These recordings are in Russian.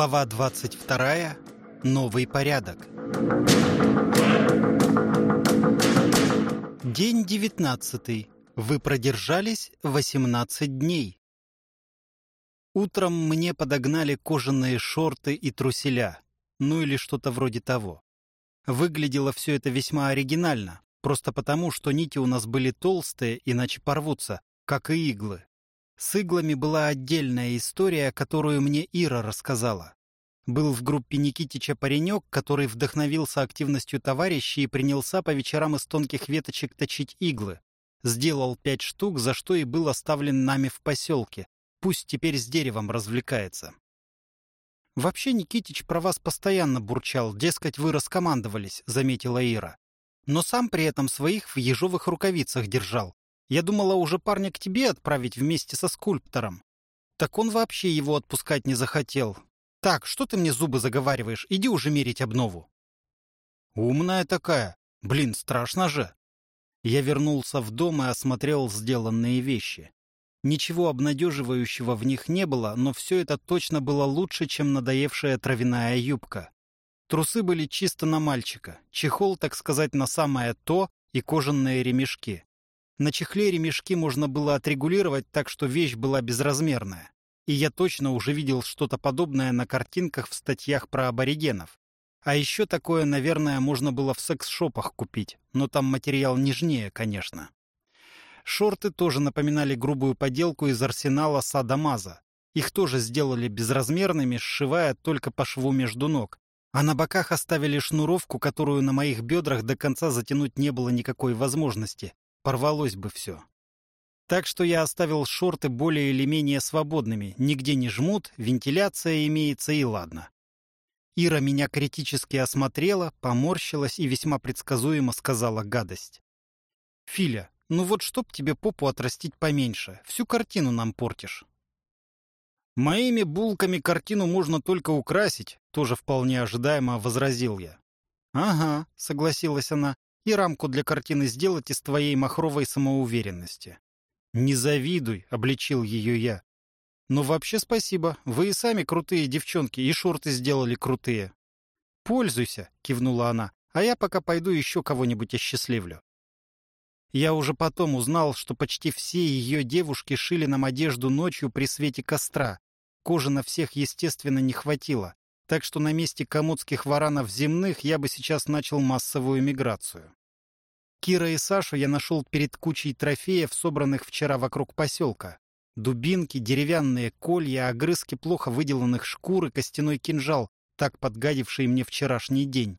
Глава 22. Новый порядок. День 19. Вы продержались 18 дней. Утром мне подогнали кожаные шорты и труселя, ну или что-то вроде того. Выглядело все это весьма оригинально, просто потому, что нити у нас были толстые, иначе порвутся, как и иглы. С иглами была отдельная история, которую мне Ира рассказала. Был в группе Никитича паренек, который вдохновился активностью товарищей и принялся по вечерам из тонких веточек точить иглы. Сделал пять штук, за что и был оставлен нами в поселке. Пусть теперь с деревом развлекается. «Вообще Никитич про вас постоянно бурчал, дескать, вы раскомандовались», — заметила Ира. «Но сам при этом своих в ежовых рукавицах держал. Я думала уже парня к тебе отправить вместе со скульптором. Так он вообще его отпускать не захотел. Так, что ты мне зубы заговариваешь? Иди уже мерить обнову. Умная такая. Блин, страшно же. Я вернулся в дом и осмотрел сделанные вещи. Ничего обнадеживающего в них не было, но все это точно было лучше, чем надоевшая травяная юбка. Трусы были чисто на мальчика, чехол, так сказать, на самое то и кожаные ремешки. На чехле ремешки можно было отрегулировать так, что вещь была безразмерная. И я точно уже видел что-то подобное на картинках в статьях про аборигенов. А еще такое, наверное, можно было в секс-шопах купить, но там материал нежнее, конечно. Шорты тоже напоминали грубую поделку из арсенала Садамаза. Их тоже сделали безразмерными, сшивая только по шву между ног. А на боках оставили шнуровку, которую на моих бедрах до конца затянуть не было никакой возможности порвалось бы все. Так что я оставил шорты более или менее свободными, нигде не жмут, вентиляция имеется и ладно. Ира меня критически осмотрела, поморщилась и весьма предсказуемо сказала гадость. «Филя, ну вот чтоб тебе попу отрастить поменьше, всю картину нам портишь». «Моими булками картину можно только украсить», тоже вполне ожидаемо возразил я. «Ага», — согласилась она, и рамку для картины сделать из твоей махровой самоуверенности. «Не завидуй», — обличил ее я. «Но вообще спасибо, вы и сами крутые девчонки, и шорты сделали крутые». «Пользуйся», — кивнула она, «а я пока пойду еще кого-нибудь осчастливлю». Я уже потом узнал, что почти все ее девушки шили нам одежду ночью при свете костра. Кожи на всех, естественно, не хватило так что на месте комодских варанов земных я бы сейчас начал массовую миграцию. Кира и Сашу я нашел перед кучей трофеев, собранных вчера вокруг поселка. Дубинки, деревянные колья, огрызки плохо выделанных шкур и костяной кинжал, так подгадивший мне вчерашний день.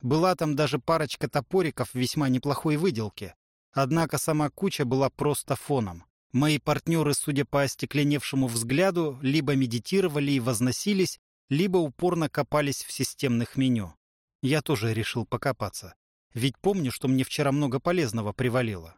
Была там даже парочка топориков весьма неплохой выделки. Однако сама куча была просто фоном. Мои партнеры, судя по остекленевшему взгляду, либо медитировали и возносились, либо упорно копались в системных меню. Я тоже решил покопаться. Ведь помню, что мне вчера много полезного привалило.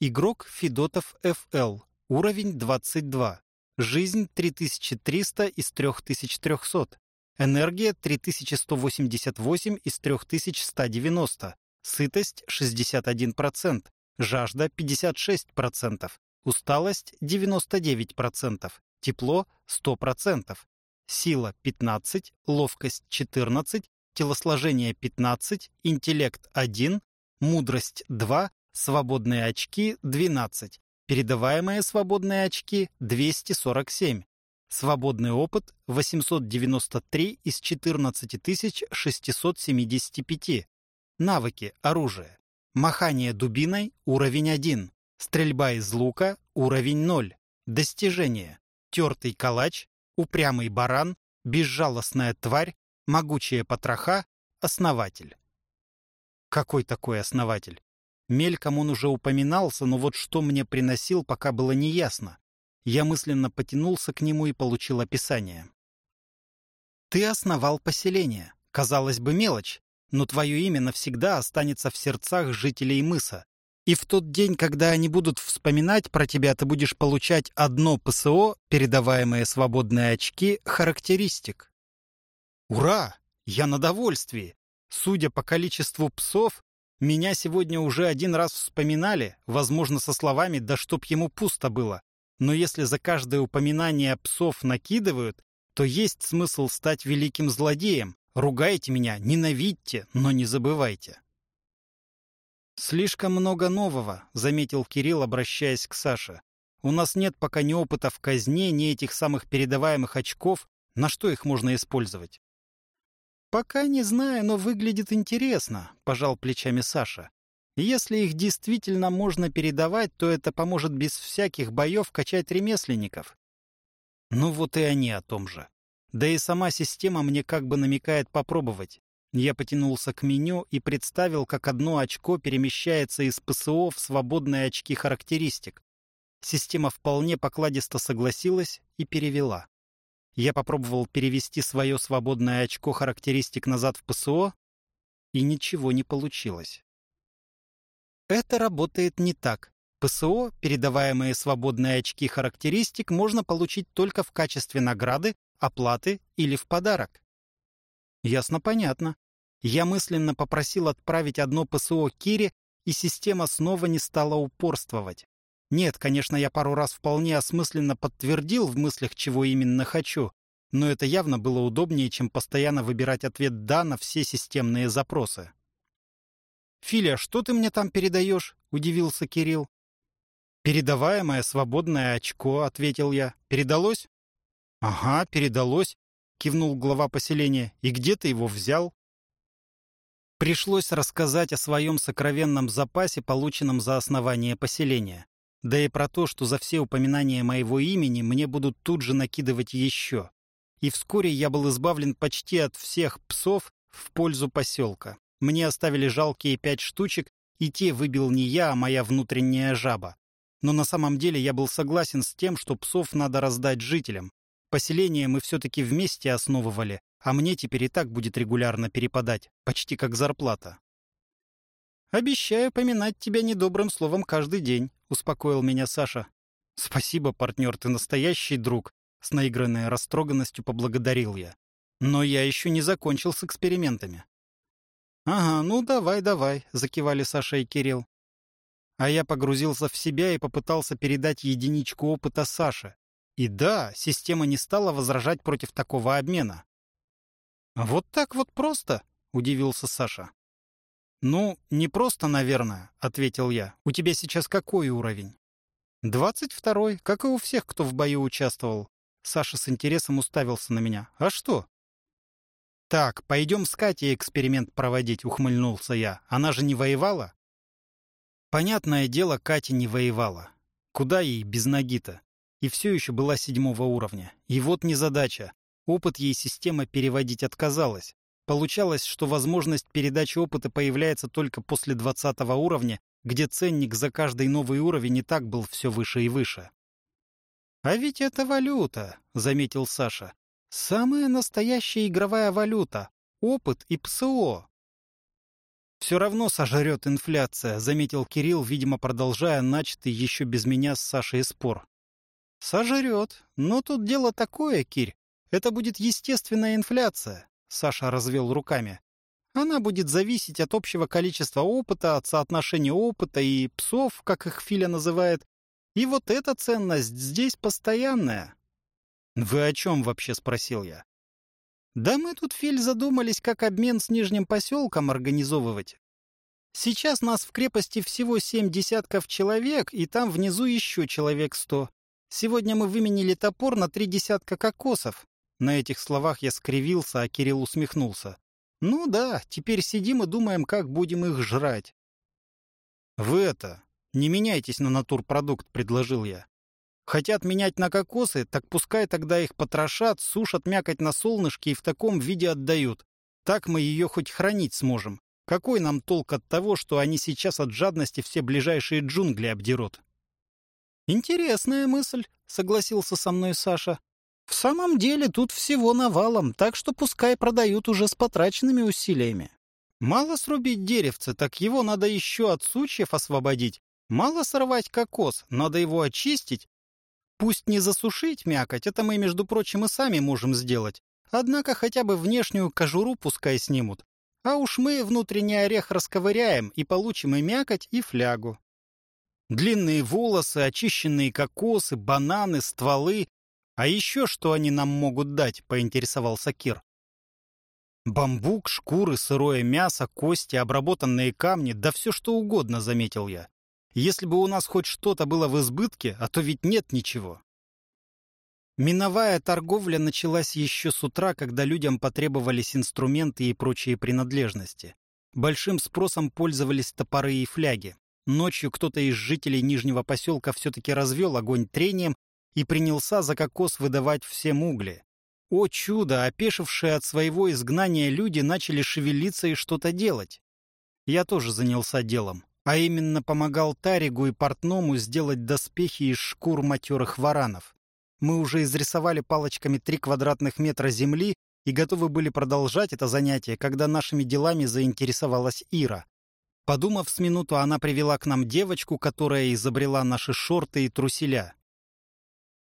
Игрок Федотов ФЛ. Уровень 22. Жизнь 3300 из 3300. Энергия 3188 из 3190. Сытость 61%. Жажда 56%. Усталость 99%. Тепло 100% сила 15, ловкость 14, телосложение 15, интеллект 1, мудрость 2, свободные очки 12, передаваемые свободные очки 247, свободный опыт 893 из 14 675, навыки, оружие, махание дубиной уровень 1, стрельба из лука уровень 0, достижение, тертый калач упрямый баран, безжалостная тварь, могучая потроха, основатель. Какой такой основатель? Мельком он уже упоминался, но вот что мне приносил, пока было неясно. Я мысленно потянулся к нему и получил описание. Ты основал поселение. Казалось бы, мелочь, но твое имя навсегда останется в сердцах жителей мыса. И в тот день, когда они будут вспоминать про тебя, ты будешь получать одно ПСО, передаваемые свободные очки, характеристик. Ура! Я на довольствии. Судя по количеству псов, меня сегодня уже один раз вспоминали, возможно, со словами «да чтоб ему пусто было». Но если за каждое упоминание псов накидывают, то есть смысл стать великим злодеем. Ругайте меня, ненавидьте, но не забывайте. «Слишком много нового», — заметил Кирилл, обращаясь к Саше. «У нас нет пока ни опыта в казне, ни этих самых передаваемых очков. На что их можно использовать?» «Пока не знаю, но выглядит интересно», — пожал плечами Саша. «Если их действительно можно передавать, то это поможет без всяких боев качать ремесленников». Ну вот и они о том же. Да и сама система мне как бы намекает попробовать. Я потянулся к меню и представил, как одно очко перемещается из ПСО в свободные очки характеристик. Система вполне покладисто согласилась и перевела. Я попробовал перевести свое свободное очко характеристик назад в ПСО, и ничего не получилось. Это работает не так. ПСО, передаваемые свободные очки характеристик, можно получить только в качестве награды, оплаты или в подарок. Ясно-понятно. Я мысленно попросил отправить одно ПСО Кире, и система снова не стала упорствовать. Нет, конечно, я пару раз вполне осмысленно подтвердил в мыслях, чего именно хочу, но это явно было удобнее, чем постоянно выбирать ответ «да» на все системные запросы. «Филя, что ты мне там передаешь?» — удивился Кирилл. «Передаваемое свободное очко», — ответил я. «Передалось?» «Ага, передалось», — кивнул глава поселения. «И где ты его взял?» Пришлось рассказать о своем сокровенном запасе, полученном за основание поселения. Да и про то, что за все упоминания моего имени мне будут тут же накидывать еще. И вскоре я был избавлен почти от всех псов в пользу поселка. Мне оставили жалкие пять штучек, и те выбил не я, а моя внутренняя жаба. Но на самом деле я был согласен с тем, что псов надо раздать жителям. Поселение мы все-таки вместе основывали, а мне теперь и так будет регулярно перепадать, почти как зарплата. «Обещаю поминать тебя недобрым словом каждый день», — успокоил меня Саша. «Спасибо, партнер, ты настоящий друг», — с наигранной растроганностью поблагодарил я. «Но я еще не закончил с экспериментами». «Ага, ну давай, давай», — закивали Саша и Кирилл. А я погрузился в себя и попытался передать единичку опыта Саше. И да, система не стала возражать против такого обмена. «Вот так вот просто?» — удивился Саша. «Ну, не просто, наверное», — ответил я. «У тебя сейчас какой уровень?» «Двадцать второй, как и у всех, кто в бою участвовал». Саша с интересом уставился на меня. «А что?» «Так, пойдем с Катей эксперимент проводить», — ухмыльнулся я. «Она же не воевала?» Понятное дело, Катя не воевала. Куда ей без ноги-то? И все еще была седьмого уровня. И вот незадача. Опыт ей система переводить отказалась. Получалось, что возможность передачи опыта появляется только после 20 уровня, где ценник за каждый новый уровень и так был все выше и выше. «А ведь это валюта», — заметил Саша. «Самая настоящая игровая валюта. Опыт и ПСО». «Все равно сожрет инфляция», — заметил Кирилл, видимо, продолжая начатый еще без меня с Сашей спор. «Сожрет. Но тут дело такое, Кирь. Это будет естественная инфляция, Саша развел руками. Она будет зависеть от общего количества опыта, от соотношения опыта и псов, как их Филя называет. И вот эта ценность здесь постоянная. «Вы о чем вообще?» — спросил я. «Да мы тут, Филь, задумались, как обмен с Нижним поселком организовывать. Сейчас нас в крепости всего семь десятков человек, и там внизу еще человек сто. Сегодня мы выменили топор на три десятка кокосов. На этих словах я скривился, а Кирилл усмехнулся. «Ну да, теперь сидим и думаем, как будем их жрать». «Вы это, не меняйтесь на натурпродукт», — предложил я. «Хотят менять на кокосы, так пускай тогда их потрошат, сушат мякоть на солнышке и в таком виде отдают. Так мы ее хоть хранить сможем. Какой нам толк от того, что они сейчас от жадности все ближайшие джунгли обдерут?» «Интересная мысль», — согласился со мной Саша. В самом деле тут всего навалом, так что пускай продают уже с потраченными усилиями. Мало срубить деревце, так его надо еще от сучьев освободить. Мало сорвать кокос, надо его очистить. Пусть не засушить мякоть, это мы, между прочим, и сами можем сделать. Однако хотя бы внешнюю кожуру пускай снимут. А уж мы внутренний орех расковыряем и получим и мякоть, и флягу. Длинные волосы, очищенные кокосы, бананы, стволы «А еще что они нам могут дать?» — поинтересовался Кир. «Бамбук, шкуры, сырое мясо, кости, обработанные камни, да все что угодно», — заметил я. «Если бы у нас хоть что-то было в избытке, а то ведь нет ничего». Миновая торговля началась еще с утра, когда людям потребовались инструменты и прочие принадлежности. Большим спросом пользовались топоры и фляги. Ночью кто-то из жителей Нижнего поселка все-таки развел огонь трением и принялся за кокос выдавать всем угли. О чудо! Опешившие от своего изгнания люди начали шевелиться и что-то делать. Я тоже занялся делом, а именно помогал Таригу и Портному сделать доспехи из шкур матерых варанов. Мы уже изрисовали палочками три квадратных метра земли и готовы были продолжать это занятие, когда нашими делами заинтересовалась Ира. Подумав с минуту, она привела к нам девочку, которая изобрела наши шорты и труселя.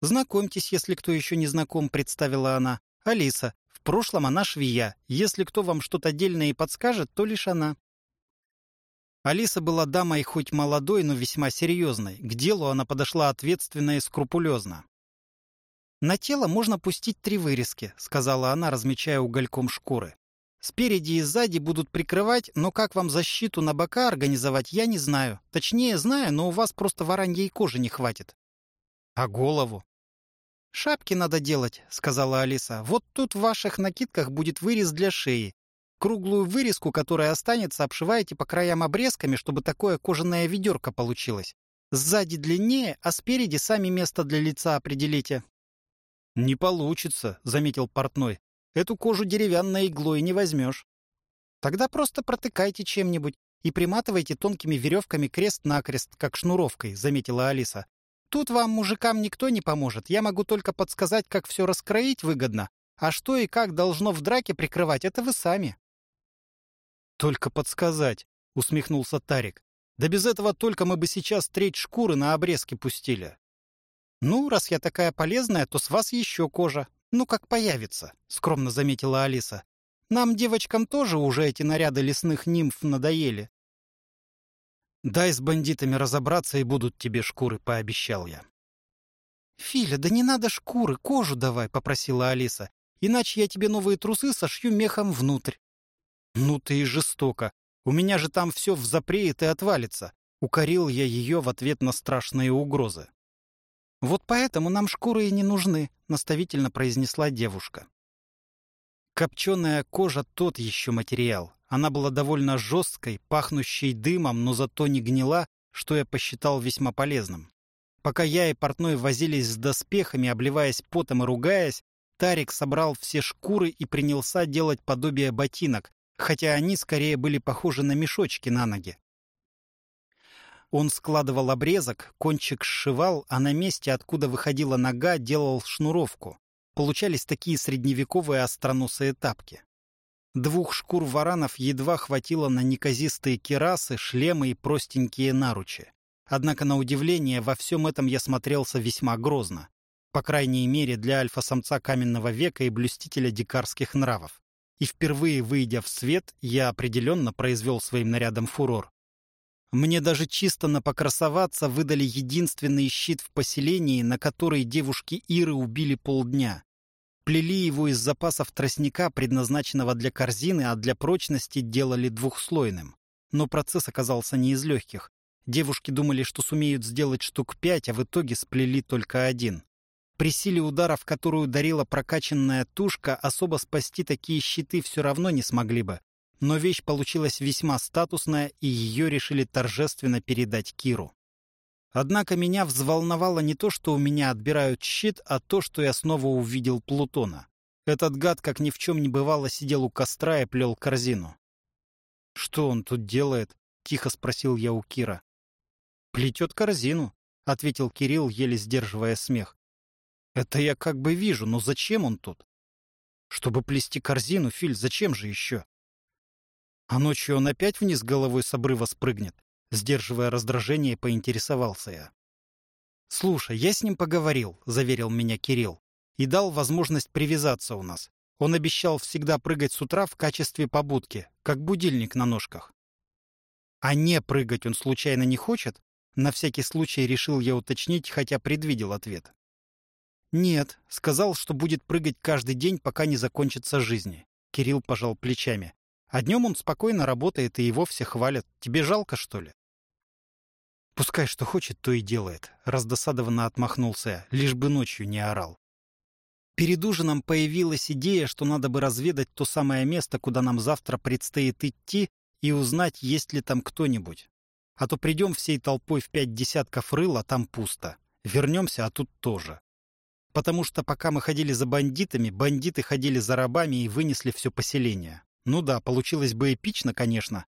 «Знакомьтесь, если кто еще не знаком», — представила она. «Алиса. В прошлом она швея. Если кто вам что-то дельное и подскажет, то лишь она». Алиса была дамой хоть молодой, но весьма серьезной. К делу она подошла ответственно и скрупулезно. «На тело можно пустить три вырезки», — сказала она, размечая угольком шкуры. «Спереди и сзади будут прикрывать, но как вам защиту на бока организовать, я не знаю. Точнее, знаю, но у вас просто вораньей кожи не хватит». «А голову?» «Шапки надо делать», — сказала Алиса. «Вот тут в ваших накидках будет вырез для шеи. Круглую вырезку, которая останется, обшиваете по краям обрезками, чтобы такое кожаное ведерко получилось. Сзади длиннее, а спереди сами место для лица определите. «Не получится», — заметил портной. «Эту кожу деревянной иглой не возьмешь». «Тогда просто протыкайте чем-нибудь и приматывайте тонкими веревками крест-накрест, как шнуровкой», — заметила Алиса. «Тут вам, мужикам, никто не поможет. Я могу только подсказать, как все раскроить выгодно. А что и как должно в драке прикрывать, это вы сами». «Только подсказать», — усмехнулся Тарик. «Да без этого только мы бы сейчас треть шкуры на обрезки пустили». «Ну, раз я такая полезная, то с вас еще кожа. Ну, как появится», — скромно заметила Алиса. «Нам, девочкам, тоже уже эти наряды лесных нимф надоели». «Дай с бандитами разобраться, и будут тебе шкуры», — пообещал я. «Филя, да не надо шкуры, кожу давай», — попросила Алиса. «Иначе я тебе новые трусы сошью мехом внутрь». «Ну ты и жестоко. У меня же там все взапреет и отвалится», — укорил я ее в ответ на страшные угрозы. «Вот поэтому нам шкуры и не нужны», — наставительно произнесла девушка. Копченая кожа — тот еще материал. Она была довольно жесткой, пахнущей дымом, но зато не гнила, что я посчитал весьма полезным. Пока я и портной возились с доспехами, обливаясь потом и ругаясь, Тарик собрал все шкуры и принялся делать подобие ботинок, хотя они скорее были похожи на мешочки на ноги. Он складывал обрезок, кончик сшивал, а на месте, откуда выходила нога, делал шнуровку. Получались такие средневековые остроносые тапки. Двух шкур варанов едва хватило на неказистые керасы, шлемы и простенькие наручи. Однако, на удивление, во всем этом я смотрелся весьма грозно. По крайней мере, для альфа-самца каменного века и блюстителя дикарских нравов. И впервые, выйдя в свет, я определенно произвел своим нарядом фурор. Мне даже чисто на покрасоваться выдали единственный щит в поселении, на который девушки Иры убили полдня. Плели его из запасов тростника, предназначенного для корзины, а для прочности делали двухслойным. Но процесс оказался не из легких. Девушки думали, что сумеют сделать штук пять, а в итоге сплели только один. При силе ударов, которую дарила прокачанная тушка, особо спасти такие щиты все равно не смогли бы но вещь получилась весьма статусная, и ее решили торжественно передать Киру. Однако меня взволновало не то, что у меня отбирают щит, а то, что я снова увидел Плутона. Этот гад, как ни в чем не бывало, сидел у костра и плел корзину. «Что он тут делает?» — тихо спросил я у Кира. «Плетет корзину», — ответил Кирилл, еле сдерживая смех. «Это я как бы вижу, но зачем он тут?» «Чтобы плести корзину, Филь, зачем же еще?» А ночью он опять вниз головой с обрыва спрыгнет? Сдерживая раздражение, поинтересовался я. «Слушай, я с ним поговорил», — заверил меня Кирилл, «и дал возможность привязаться у нас. Он обещал всегда прыгать с утра в качестве побудки, как будильник на ножках». «А не прыгать он случайно не хочет?» На всякий случай решил я уточнить, хотя предвидел ответ. Нет, сказал, что будет прыгать каждый день, пока не закончится жизни. Кирилл пожал плечами. А днем он спокойно работает, и его все хвалят. Тебе жалко, что ли? Пускай что хочет, то и делает. Раздосадованно отмахнулся я, лишь бы ночью не орал. Перед ужином появилась идея, что надо бы разведать то самое место, куда нам завтра предстоит идти, и узнать, есть ли там кто-нибудь. А то придем всей толпой в пять десятков рыл, а там пусто. Вернемся, а тут тоже. Потому что пока мы ходили за бандитами, бандиты ходили за рабами и вынесли все поселение. Ну да, получилось бы эпично, конечно.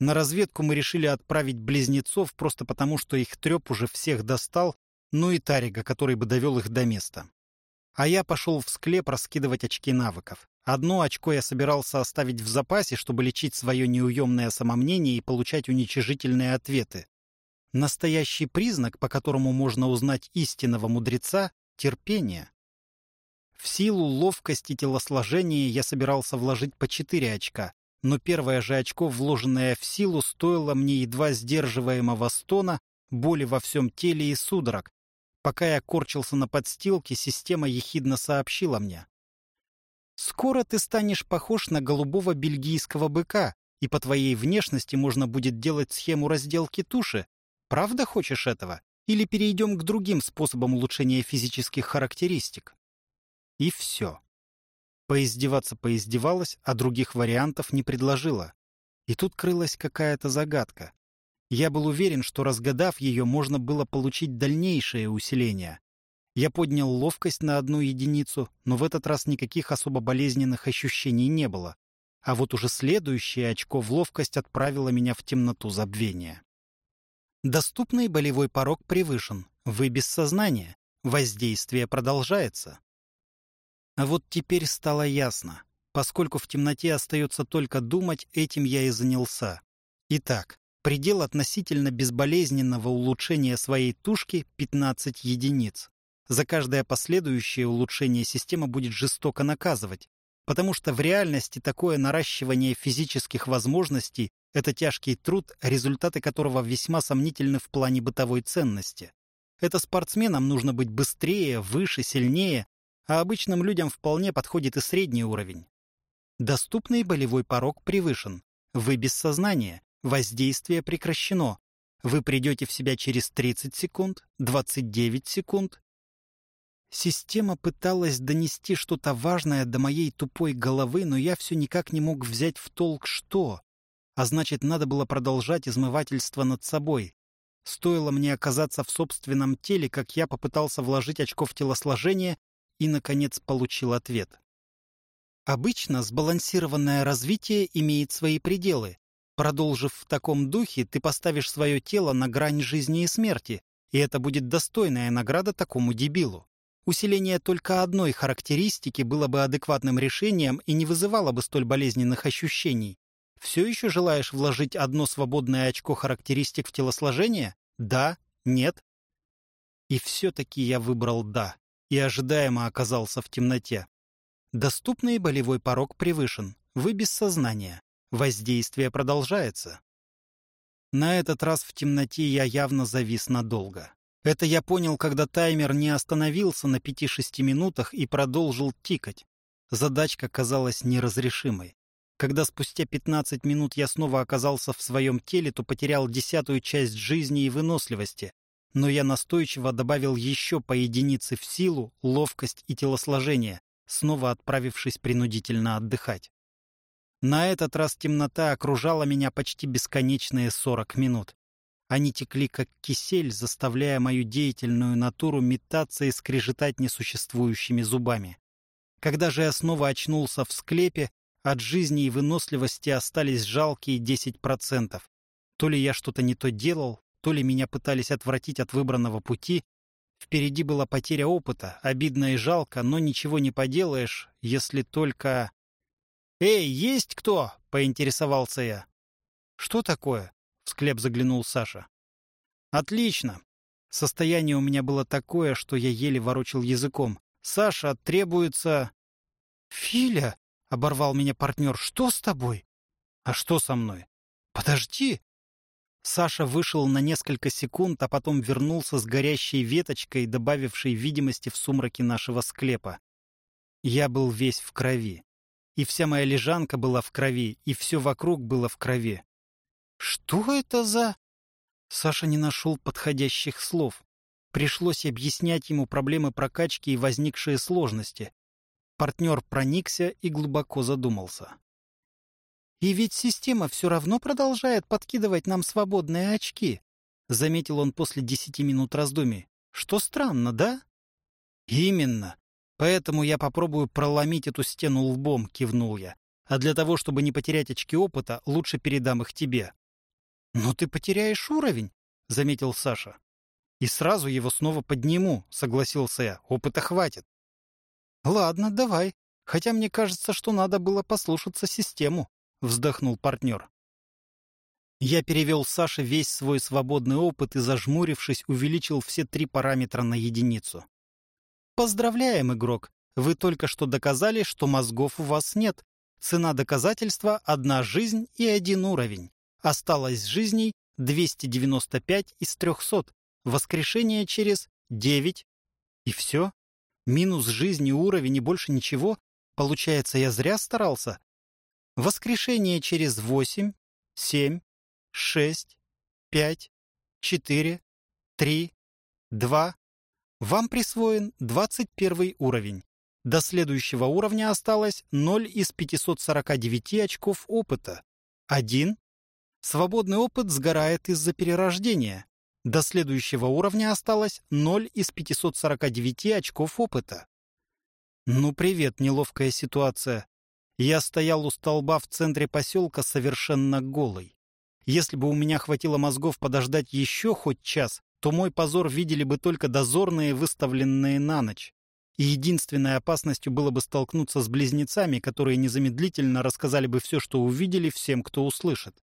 На разведку мы решили отправить близнецов просто потому, что их треп уже всех достал, ну и Тарига, который бы довел их до места. А я пошел в склеп раскидывать очки навыков. Одно очко я собирался оставить в запасе, чтобы лечить свое неуемное самомнение и получать уничижительные ответы. Настоящий признак, по которому можно узнать истинного мудреца — терпение. В силу, ловкость и телосложение я собирался вложить по четыре очка, но первое же очко, вложенное в силу, стоило мне едва сдерживаемого стона, боли во всем теле и судорог. Пока я корчился на подстилке, система ехидно сообщила мне. Скоро ты станешь похож на голубого бельгийского быка, и по твоей внешности можно будет делать схему разделки туши. Правда хочешь этого? Или перейдем к другим способам улучшения физических характеристик? И все. Поиздеваться поиздевалась, а других вариантов не предложила. И тут крылась какая-то загадка. Я был уверен, что разгадав ее, можно было получить дальнейшее усиление. Я поднял ловкость на одну единицу, но в этот раз никаких особо болезненных ощущений не было. А вот уже следующее очко в ловкость отправило меня в темноту забвения. Доступный болевой порог превышен. Вы без сознания. Воздействие продолжается. А вот теперь стало ясно. Поскольку в темноте остается только думать, этим я и занялся. Итак, предел относительно безболезненного улучшения своей тушки — 15 единиц. За каждое последующее улучшение система будет жестоко наказывать, потому что в реальности такое наращивание физических возможностей – это тяжкий труд, результаты которого весьма сомнительны в плане бытовой ценности. Это спортсменам нужно быть быстрее, выше, сильнее, а обычным людям вполне подходит и средний уровень. Доступный болевой порог превышен. Вы без сознания. Воздействие прекращено. Вы придете в себя через 30 секунд, 29 секунд, Система пыталась донести что-то важное до моей тупой головы, но я все никак не мог взять в толк что. А значит, надо было продолжать измывательство над собой. Стоило мне оказаться в собственном теле, как я попытался вложить очко в телосложение и, наконец, получил ответ. Обычно сбалансированное развитие имеет свои пределы. Продолжив в таком духе, ты поставишь свое тело на грань жизни и смерти, и это будет достойная награда такому дебилу. Усиление только одной характеристики было бы адекватным решением и не вызывало бы столь болезненных ощущений. Все еще желаешь вложить одно свободное очко характеристик в телосложение? Да? Нет? И все-таки я выбрал «да» и ожидаемо оказался в темноте. Доступный болевой порог превышен. Вы без сознания. Воздействие продолжается. На этот раз в темноте я явно завис надолго. Это я понял, когда таймер не остановился на 5-6 минутах и продолжил тикать. Задачка казалась неразрешимой. Когда спустя 15 минут я снова оказался в своем теле, то потерял десятую часть жизни и выносливости. Но я настойчиво добавил еще по единице в силу, ловкость и телосложение, снова отправившись принудительно отдыхать. На этот раз темнота окружала меня почти бесконечные 40 минут. Они текли как кисель, заставляя мою деятельную натуру метаться и скрежетать несуществующими зубами. Когда же я снова очнулся в склепе, от жизни и выносливости остались жалкие 10%. То ли я что-то не то делал, то ли меня пытались отвратить от выбранного пути. Впереди была потеря опыта, обидно и жалко, но ничего не поделаешь, если только... «Эй, есть кто?» — поинтересовался я. «Что такое?» В склеп заглянул Саша. «Отлично. Состояние у меня было такое, что я еле ворочил языком. Саша, требуется...» «Филя!» — оборвал меня партнер. «Что с тобой?» «А что со мной?» «Подожди!» Саша вышел на несколько секунд, а потом вернулся с горящей веточкой, добавившей видимости в сумраке нашего склепа. Я был весь в крови. И вся моя лежанка была в крови, и все вокруг было в крови. «Что это за...» Саша не нашел подходящих слов. Пришлось объяснять ему проблемы прокачки и возникшие сложности. Партнер проникся и глубоко задумался. «И ведь система все равно продолжает подкидывать нам свободные очки», заметил он после десяти минут раздумий. «Что странно, да?» «Именно. Поэтому я попробую проломить эту стену лбом», — кивнул я. «А для того, чтобы не потерять очки опыта, лучше передам их тебе». «Но ты потеряешь уровень», — заметил Саша. «И сразу его снова подниму», — согласился я. «Опыта хватит». «Ладно, давай. Хотя мне кажется, что надо было послушаться систему», вздохнул партнер. Я перевел Саше весь свой свободный опыт и, зажмурившись, увеличил все три параметра на единицу. Поздравляем, игрок! Вы только что доказали, что мозгов у вас нет. Цена доказательства — одна жизнь и один уровень. Осталось жизней 295 из 300. Воскрешение через 9. И все? Минус жизни, уровень и больше ничего? Получается, я зря старался? Воскрешение через 8, 7, 6, 5, 4, 3, 2. Вам присвоен 21 уровень. До следующего уровня осталось 0 из 549 очков опыта. 1. Свободный опыт сгорает из-за перерождения. До следующего уровня осталось 0 из 549 очков опыта. Ну привет, неловкая ситуация. Я стоял у столба в центре поселка совершенно голый. Если бы у меня хватило мозгов подождать еще хоть час, то мой позор видели бы только дозорные, выставленные на ночь. И единственной опасностью было бы столкнуться с близнецами, которые незамедлительно рассказали бы все, что увидели, всем, кто услышит.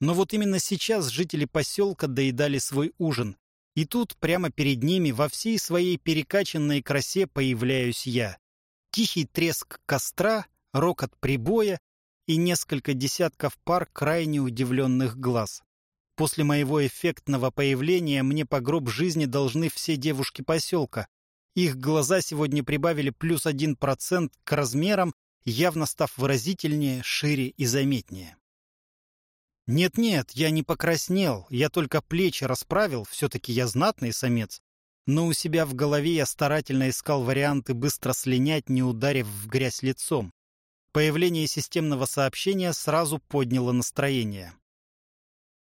Но вот именно сейчас жители поселка доедали свой ужин. И тут, прямо перед ними, во всей своей перекачанной красе появляюсь я. Тихий треск костра, рокот прибоя и несколько десятков пар крайне удивленных глаз. После моего эффектного появления мне по гроб жизни должны все девушки поселка. Их глаза сегодня прибавили плюс один процент к размерам, явно став выразительнее, шире и заметнее. Нет-нет, я не покраснел, я только плечи расправил, все-таки я знатный самец. Но у себя в голове я старательно искал варианты быстро слинять, не ударив в грязь лицом. Появление системного сообщения сразу подняло настроение.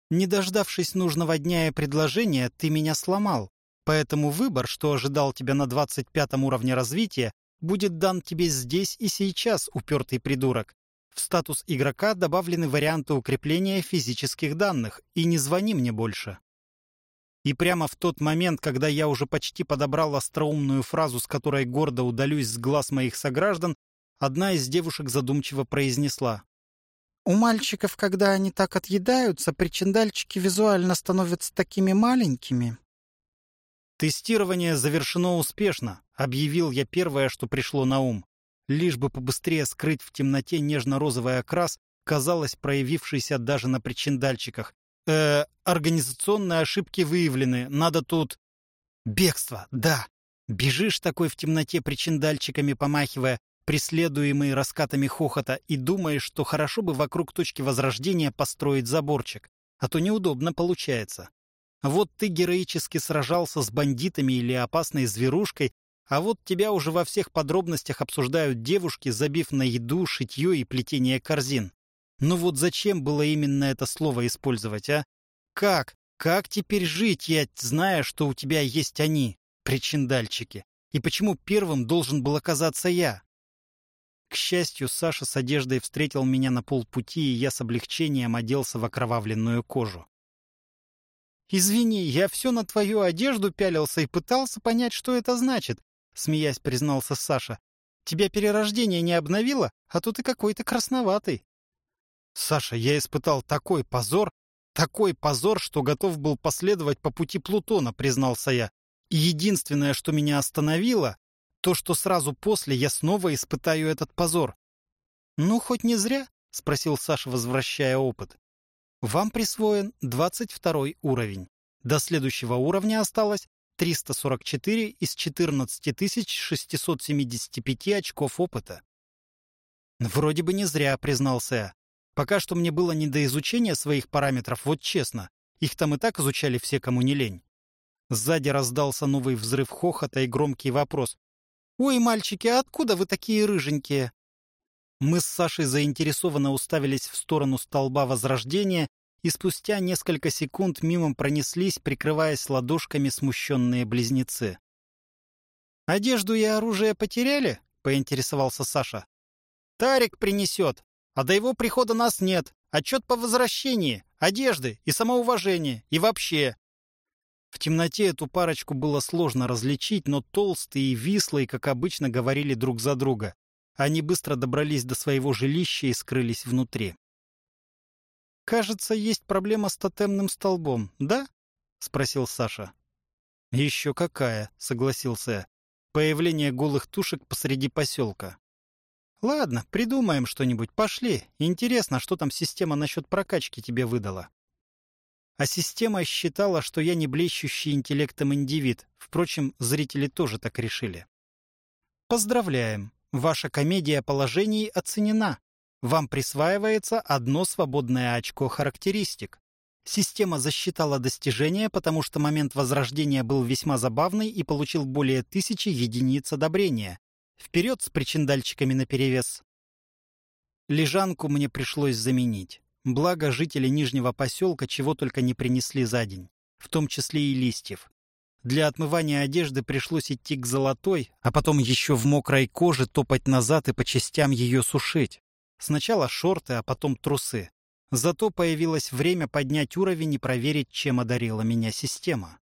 Не дождавшись нужного дня и предложения, ты меня сломал. Поэтому выбор, что ожидал тебя на 25 уровне развития, будет дан тебе здесь и сейчас, упертый придурок. В статус игрока добавлены варианты укрепления физических данных, и не звони мне больше. И прямо в тот момент, когда я уже почти подобрал остроумную фразу, с которой гордо удалюсь с глаз моих сограждан, Одна из девушек задумчиво произнесла. «У мальчиков, когда они так отъедаются, причиндальчики визуально становятся такими маленькими». «Тестирование завершено успешно», — объявил я первое, что пришло на ум. Лишь бы побыстрее скрыть в темноте нежно-розовый окрас, казалось, проявившийся даже на причиндальчиках. «Э, организационные ошибки выявлены, надо тут...» «Бегство, да!» Бежишь такой в темноте причиндальчиками помахивая, преследуемый раскатами хохота, и думаешь, что хорошо бы вокруг точки возрождения построить заборчик, а то неудобно получается. Вот ты героически сражался с бандитами или опасной зверушкой, а вот тебя уже во всех подробностях обсуждают девушки, забив на еду, шитье и плетение корзин. Ну вот зачем было именно это слово использовать, а? Как? Как теперь жить, я зная, что у тебя есть они, причиндальчики? И почему первым должен был оказаться я? К счастью, Саша с одеждой встретил меня на полпути, и я с облегчением оделся в окровавленную кожу. «Извини, я все на твою одежду пялился и пытался понять, что это значит», — смеясь признался Саша. «Тебя перерождение не обновило, а то ты какой-то красноватый». «Саша, я испытал такой позор, такой позор, что готов был последовать по пути Плутона», — признался я. «И единственное, что меня остановило, то, что сразу после я снова испытаю этот позор. «Ну, хоть не зря?» — спросил Саша, возвращая опыт. Вам присвоен 22 уровень. До следующего уровня осталось 344 из 14 675 очков опыта. Вроде бы не зря, признался я. Пока что мне было не до изучения своих параметров, вот честно. Их там и так изучали все, кому не лень. Сзади раздался новый взрыв хохота и громкий вопрос. «Ой, мальчики, а откуда вы такие рыженькие?» Мы с Сашей заинтересованно уставились в сторону столба Возрождения, и спустя несколько секунд мимо пронеслись, прикрываясь ладошками смущенные близнецы. «Одежду и оружие потеряли?» — поинтересовался Саша. «Тарик принесет, а до его прихода нас нет. Отчет по возвращении, одежды и самоуважение, и вообще. В темноте эту парочку было сложно различить, но толстые и вислые, как обычно, говорили друг за друга. Они быстро добрались до своего жилища и скрылись внутри. «Кажется, есть проблема с тотемным столбом, да?» — спросил Саша. «Еще какая», — согласился я. «Появление голых тушек посреди поселка». «Ладно, придумаем что-нибудь. Пошли. Интересно, что там система насчет прокачки тебе выдала». А система считала, что я не блещущий интеллектом индивид. Впрочем, зрители тоже так решили. Поздравляем! Ваша комедия положений оценена. Вам присваивается одно свободное очко характеристик. Система засчитала достижение, потому что момент возрождения был весьма забавный и получил более тысячи единиц одобрения. Вперед с причиндальчиками наперевес. Лежанку мне пришлось заменить. Благо, жители Нижнего поселка чего только не принесли за день, в том числе и листьев. Для отмывания одежды пришлось идти к золотой, а потом еще в мокрой коже топать назад и по частям ее сушить. Сначала шорты, а потом трусы. Зато появилось время поднять уровень и проверить, чем одарила меня система.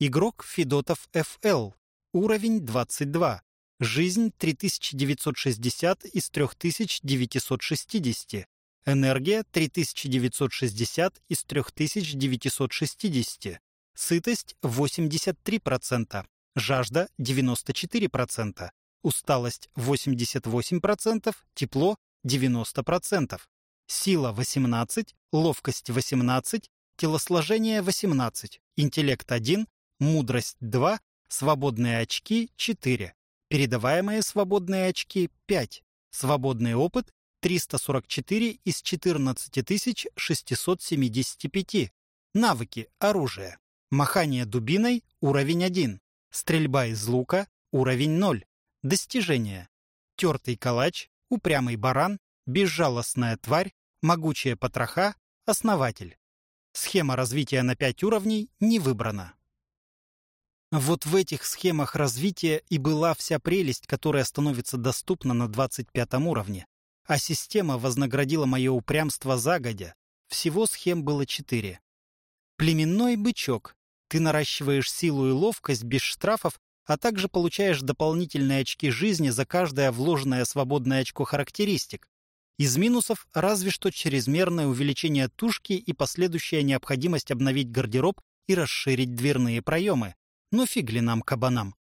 Игрок Федотов ФЛ. Уровень 22. Жизнь 3960 из 3960. Энергия 3960 из 3960. Сытость 83%. Жажда 94%. Усталость 88%. Тепло 90%. Сила 18, ловкость 18, телосложение 18, интеллект 1, мудрость 2, свободные очки 4, передаваемые свободные очки 5, свободный опыт 344 из 14 675. Навыки. Оружие. Махание дубиной. Уровень 1. Стрельба из лука. Уровень 0. Достижения. Тертый калач. Упрямый баран. Безжалостная тварь. Могучая потроха. Основатель. Схема развития на 5 уровней не выбрана. Вот в этих схемах развития и была вся прелесть, которая становится доступна на 25 уровне. А система вознаградила мое упрямство загодя. Всего схем было четыре. Племенной бычок. Ты наращиваешь силу и ловкость без штрафов, а также получаешь дополнительные очки жизни за каждое вложенное свободное очко характеристик. Из минусов разве что чрезмерное увеличение тушки и последующая необходимость обновить гардероб и расширить дверные проемы. Но фигли нам, кабанам.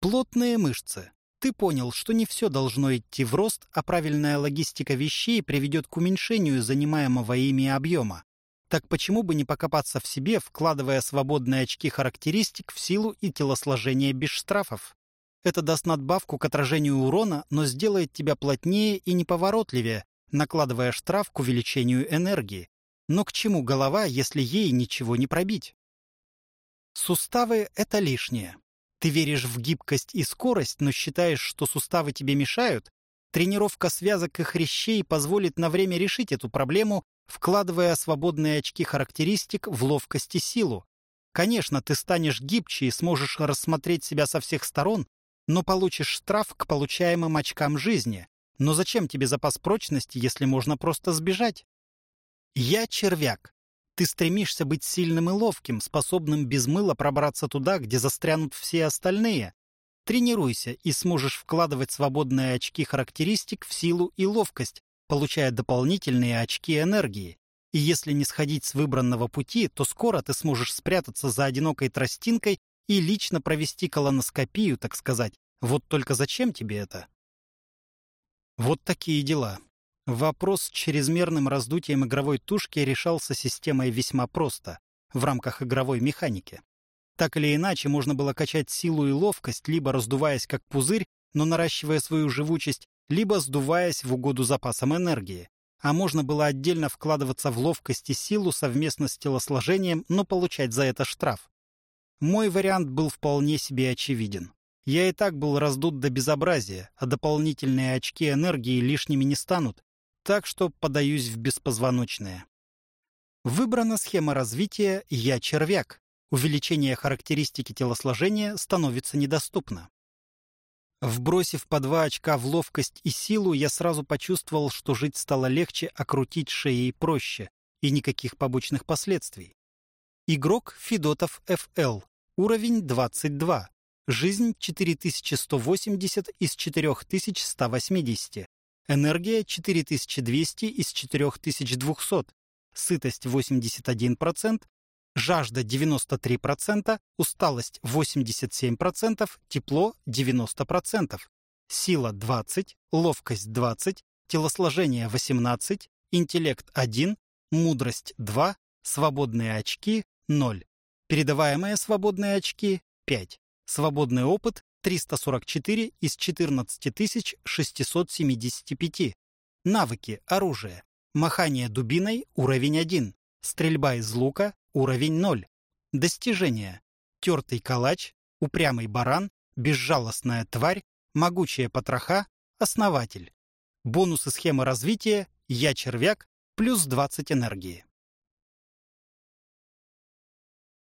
Плотные мышцы. Ты понял, что не все должно идти в рост, а правильная логистика вещей приведет к уменьшению занимаемого ими объема. Так почему бы не покопаться в себе, вкладывая свободные очки характеристик в силу и телосложение без штрафов? Это даст надбавку к отражению урона, но сделает тебя плотнее и неповоротливее, накладывая штраф к увеличению энергии. Но к чему голова, если ей ничего не пробить? Суставы — это лишнее. Ты веришь в гибкость и скорость, но считаешь, что суставы тебе мешают? Тренировка связок и хрящей позволит на время решить эту проблему, вкладывая свободные очки характеристик в ловкость и силу. Конечно, ты станешь гибче и сможешь рассмотреть себя со всех сторон, но получишь штраф к получаемым очкам жизни. Но зачем тебе запас прочности, если можно просто сбежать? Я червяк. Ты стремишься быть сильным и ловким, способным без мыла пробраться туда, где застрянут все остальные. Тренируйся и сможешь вкладывать свободные очки характеристик в силу и ловкость, получая дополнительные очки энергии. И если не сходить с выбранного пути, то скоро ты сможешь спрятаться за одинокой тростинкой и лично провести колоноскопию, так сказать. Вот только зачем тебе это? Вот такие дела. Вопрос с чрезмерным раздутием игровой тушки решался системой весьма просто, в рамках игровой механики. Так или иначе, можно было качать силу и ловкость, либо раздуваясь как пузырь, но наращивая свою живучесть, либо сдуваясь в угоду запасам энергии. А можно было отдельно вкладываться в ловкость и силу совместно с телосложением, но получать за это штраф. Мой вариант был вполне себе очевиден. Я и так был раздут до безобразия, а дополнительные очки энергии лишними не станут, так что подаюсь в беспозвоночное. Выбрана схема развития «Я червяк». Увеличение характеристики телосложения становится недоступно. Вбросив по два очка в ловкость и силу, я сразу почувствовал, что жить стало легче, а крутить шеей проще, и никаких побочных последствий. Игрок Федотов ФЛ. Уровень 22. Жизнь 4180 из 4180. Энергия 4200 из 4200. Сытость 81%. Жажда 93%. Усталость 87%. Тепло 90%. Сила 20. Ловкость 20. Телосложение 18. Интеллект 1. Мудрость 2. Свободные очки 0. Передаваемые свободные очки 5. Свободный опыт 344 из 14 675. Навыки, оружие. Махание дубиной – уровень 1. Стрельба из лука – уровень 0. Достижения. Тертый калач, упрямый баран, безжалостная тварь, могучая потроха, основатель. Бонусы схемы развития – я червяк, плюс 20 энергии.